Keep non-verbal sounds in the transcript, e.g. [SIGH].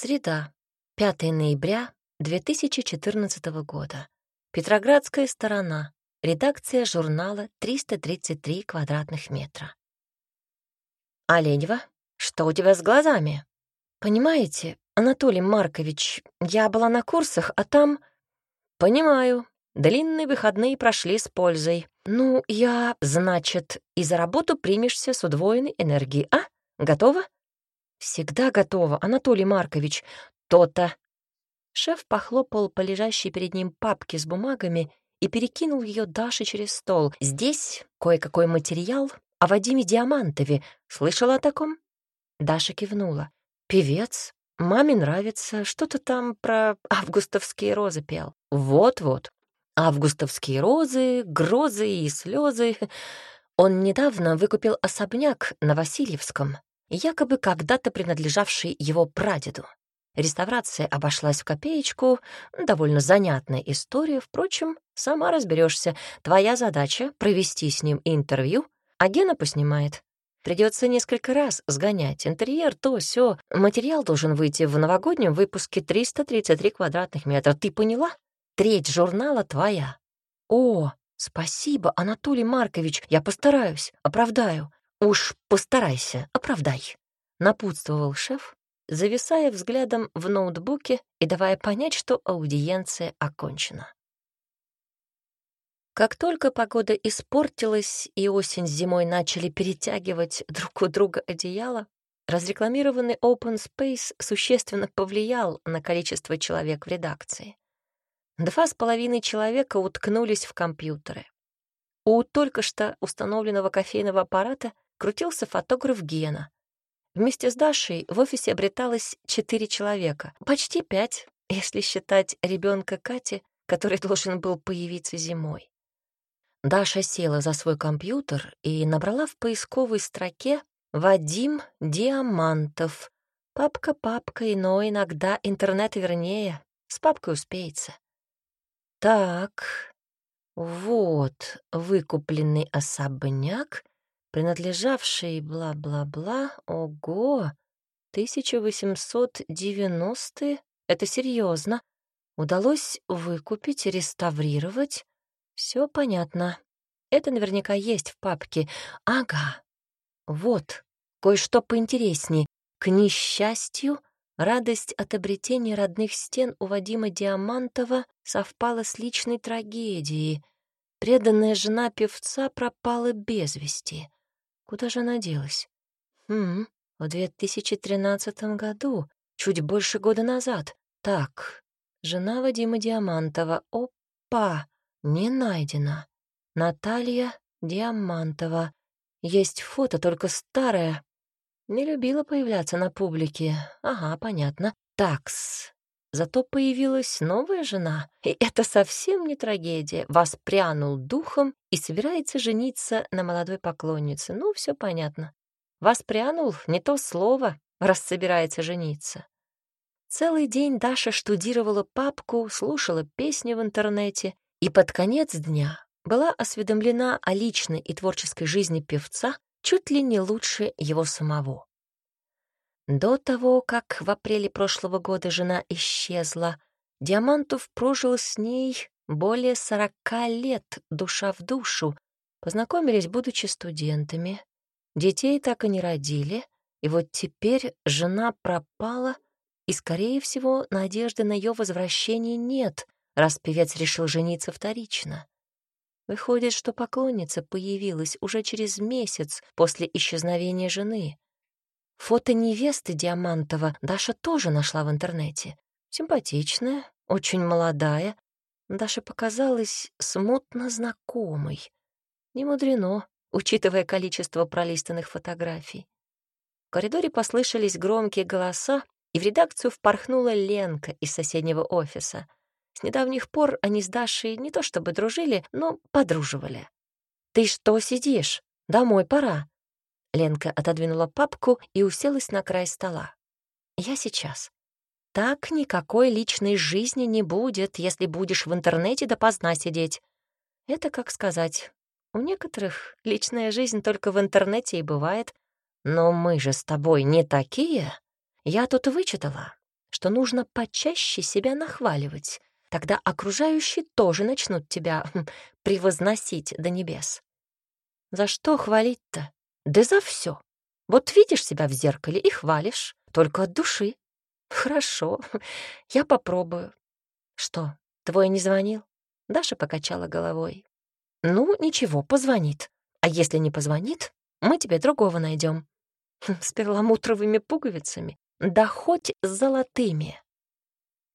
Среда, 5 ноября 2014 года. Петроградская сторона. Редакция журнала «333 квадратных метра». «Оленева, что у тебя с глазами?» «Понимаете, Анатолий Маркович, я была на курсах, а там...» «Понимаю. Длинные выходные прошли с пользой. Ну, я, значит, и за работу примешься с удвоенной энергией, а? Готова?» «Всегда готова, Анатолий Маркович. То-то». Шеф похлопал по лежащей перед ним папке с бумагами и перекинул ее Даше через стол. «Здесь кое-какой материал о Вадиме Диамантове. Слышала о таком?» Даша кивнула. «Певец. Маме нравится. Что-то там про августовские розы пел. Вот-вот. Августовские розы, грозы и слезы. Он недавно выкупил особняк на Васильевском, якобы когда-то принадлежавший его прадеду. Реставрация обошлась в копеечку, довольно занятная история, впрочем, сама разберешься. Твоя задача — провести с ним интервью, а Гена поснимает. Придется несколько раз сгонять интерьер, то все. Материал должен выйти в новогоднем выпуске 333 квадратных метра. Ты поняла? Треть журнала твоя. О, спасибо, Анатолий Маркович, я постараюсь, оправдаю. Уж постарайся, оправдай. Напутствовал шеф, зависая взглядом в ноутбуке и давая понять, что аудиенция окончена. Как только погода испортилась и осень с зимой начали перетягивать друг у друга одеяло, разрекламированный Open Space существенно повлиял на количество человек в редакции. Два с половиной человека уткнулись в компьютеры. У только что установленного кофейного аппарата крутился фотограф Гена, Вместе с Дашей в офисе обреталось четыре человека, почти пять, если считать ребенка Кати, который должен был появиться зимой. Даша села за свой компьютер и набрала в поисковой строке «Вадим Диамантов». Папка-папка, но иногда интернет вернее. С папкой успеется. Так, вот выкупленный особняк принадлежавший бла-бла-бла, ого, 1890-е, это серьезно. Удалось выкупить, реставрировать. Все понятно. Это наверняка есть в папке. Ага. Вот, кое-что поинтереснее. К несчастью, радость от обретения родных стен у Вадима Диамантова совпала с личной трагедией. Преданная жена певца пропала без вести. Куда же она делась? Хм, в 2013 году, чуть больше года назад. Так, жена Вадима Диамантова. Опа, не найдена. Наталья Диамантова. Есть фото, только старое. Не любила появляться на публике. Ага, понятно. Такс. Зато появилась новая жена, и это совсем не трагедия. Воспрянул духом и собирается жениться на молодой поклоннице. Ну, все понятно. Воспрянул — не то слово, раз собирается жениться. Целый день Даша штудировала папку, слушала песни в интернете и под конец дня была осведомлена о личной и творческой жизни певца чуть ли не лучше его самого. До того, как в апреле прошлого года жена исчезла, Диамантов прожил с ней более сорока лет душа в душу, познакомились, будучи студентами, детей так и не родили, и вот теперь жена пропала, и, скорее всего, надежды на ее возвращение нет, раз певец решил жениться вторично. Выходит, что поклонница появилась уже через месяц после исчезновения жены. Фото невесты Диамантова Даша тоже нашла в интернете. Симпатичная, очень молодая. Даша показалась смутно знакомой. Не мудрено, учитывая количество пролистанных фотографий. В коридоре послышались громкие голоса, и в редакцию впорхнула Ленка из соседнего офиса. С недавних пор они с Дашей не то чтобы дружили, но подруживали. «Ты что сидишь? Домой пора», Ленка отодвинула папку и уселась на край стола. «Я сейчас. Так никакой личной жизни не будет, если будешь в интернете допоздна сидеть. Это как сказать. У некоторых личная жизнь только в интернете и бывает. Но мы же с тобой не такие. Я тут вычитала. что нужно почаще себя нахваливать. Тогда окружающие тоже начнут тебя [LAUGHS] превозносить до небес. За что хвалить-то? Да за все. Вот видишь себя в зеркале и хвалишь, только от души. Хорошо, [LAUGHS] я попробую. Что, твой не звонил? Даша покачала головой. Ну, ничего, позвонит. А если не позвонит, мы тебе другого найдем. [LAUGHS] С перламутровыми пуговицами, да хоть с золотыми.